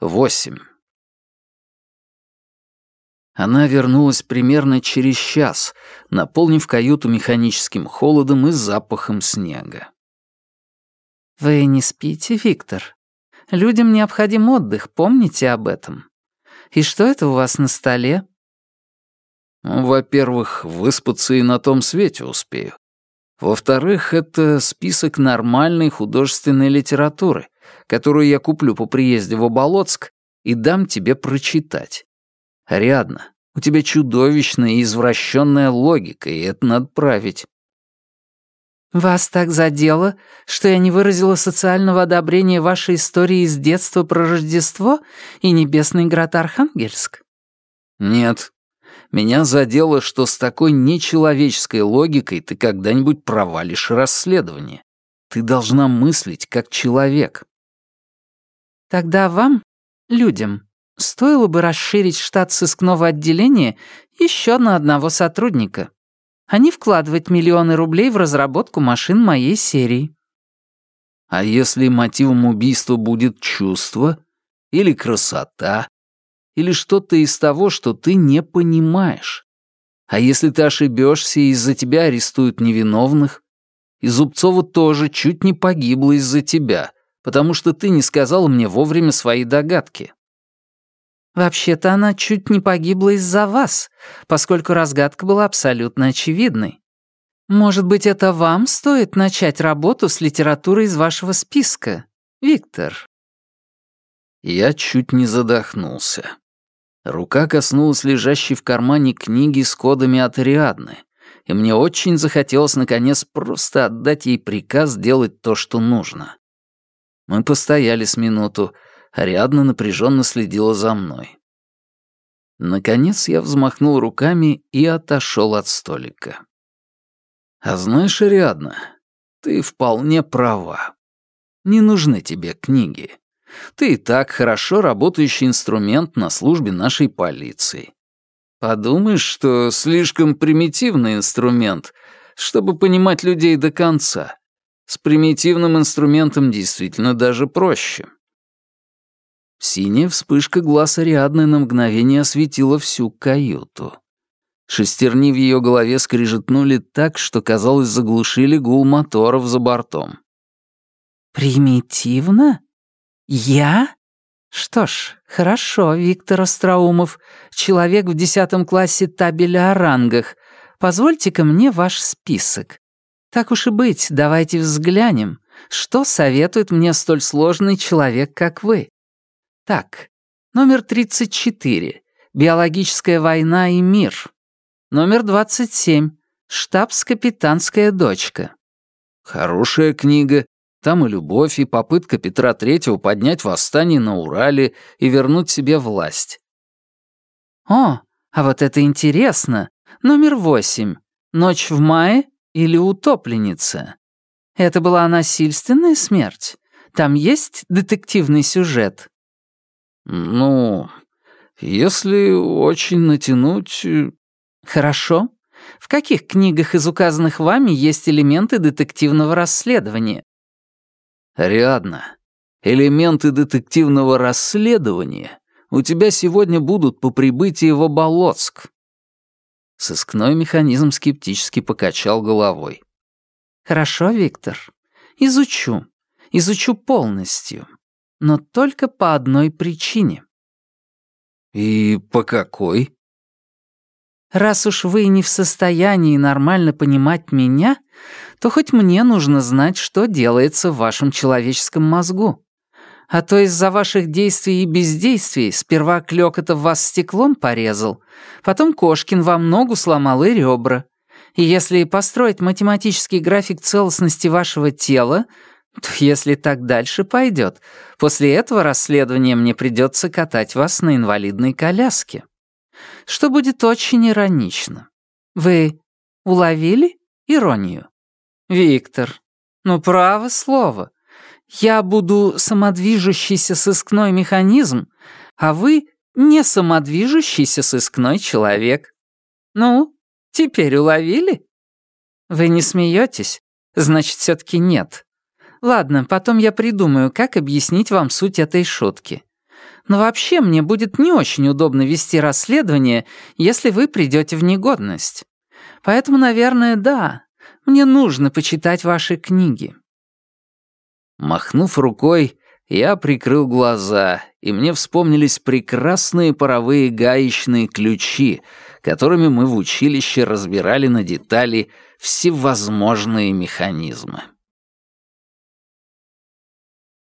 Восемь. Она вернулась примерно через час, наполнив каюту механическим холодом и запахом снега. «Вы не спите, Виктор? Людям необходим отдых, помните об этом. И что это у вас на столе?» «Во-первых, выспаться и на том свете успею. Во-вторых, это список нормальной художественной литературы, которую я куплю по приезде в Оболоцк и дам тебе прочитать. Ариадна, у тебя чудовищная и извращенная логика, и это надо править. «Вас так задело, что я не выразила социального одобрения вашей истории из детства про Рождество и Небесный град Архангельск?» «Нет. Меня задело, что с такой нечеловеческой логикой ты когда-нибудь провалишь расследование. Ты должна мыслить как человек». Тогда вам, людям, стоило бы расширить штат сыскного отделения еще на одного сотрудника, а не вкладывать миллионы рублей в разработку машин моей серии. А если мотивом убийства будет чувство или красота, или что-то из того, что ты не понимаешь? А если ты ошибешься и из-за тебя арестуют невиновных? И Зубцова тоже чуть не погибла из-за тебя потому что ты не сказал мне вовремя свои догадки». «Вообще-то она чуть не погибла из-за вас, поскольку разгадка была абсолютно очевидной. Может быть, это вам стоит начать работу с литературой из вашего списка, Виктор?» Я чуть не задохнулся. Рука коснулась лежащей в кармане книги с кодами от Ариадны, и мне очень захотелось наконец просто отдать ей приказ делать то, что нужно. Мы постояли с минуту. Ариадна напряженно следила за мной. Наконец я взмахнул руками и отошел от столика. «А знаешь, Ариадна, ты вполне права. Не нужны тебе книги. Ты и так хорошо работающий инструмент на службе нашей полиции. Подумаешь, что слишком примитивный инструмент, чтобы понимать людей до конца. С примитивным инструментом действительно даже проще. Синяя вспышка глаз Ариадны на мгновение осветила всю каюту. Шестерни в ее голове скрижетнули так, что, казалось, заглушили гул моторов за бортом. «Примитивно? Я? Что ж, хорошо, Виктор Остроумов, человек в десятом классе табеля о рангах. Позвольте-ка мне ваш список. Так уж и быть, давайте взглянем, что советует мне столь сложный человек, как вы. Так, номер 34. Биологическая война и мир. Номер 27. Штабс-капитанская дочка. Хорошая книга. Там и любовь, и попытка Петра Третьего поднять восстание на Урале и вернуть себе власть. О, а вот это интересно. Номер восемь. Ночь в мае или утопленница? Это была насильственная смерть? Там есть детективный сюжет?» «Ну, если очень натянуть...» э, «Хорошо. В каких книгах из указанных вами есть элементы детективного расследования?» «Ариадна, элементы детективного расследования у тебя сегодня будут по прибытии в Оболоцк. Сыскной механизм скептически покачал головой. «Хорошо, Виктор. Изучу. Изучу полностью. Но только по одной причине». «И по какой?» «Раз уж вы не в состоянии нормально понимать меня, то хоть мне нужно знать, что делается в вашем человеческом мозгу. А то из-за ваших действий и бездействий сперва клёкота вас стеклом порезал, потом Кошкин вам ногу сломал и ребра. И если построить математический график целостности вашего тела, то если так дальше пойдет, после этого расследования мне придется катать вас на инвалидной коляске. Что будет очень иронично. Вы уловили иронию? Виктор, ну право слово. Я буду самодвижущийся сыскной механизм, а вы не самодвижущийся сыскной человек. Ну, теперь уловили? Вы не смеетесь? Значит, все-таки нет. Ладно, потом я придумаю, как объяснить вам суть этой шутки. Но вообще мне будет не очень удобно вести расследование, если вы придете в негодность. Поэтому, наверное, да, мне нужно почитать ваши книги». Махнув рукой, я прикрыл глаза, и мне вспомнились прекрасные паровые гаечные ключи, которыми мы в училище разбирали на детали всевозможные механизмы.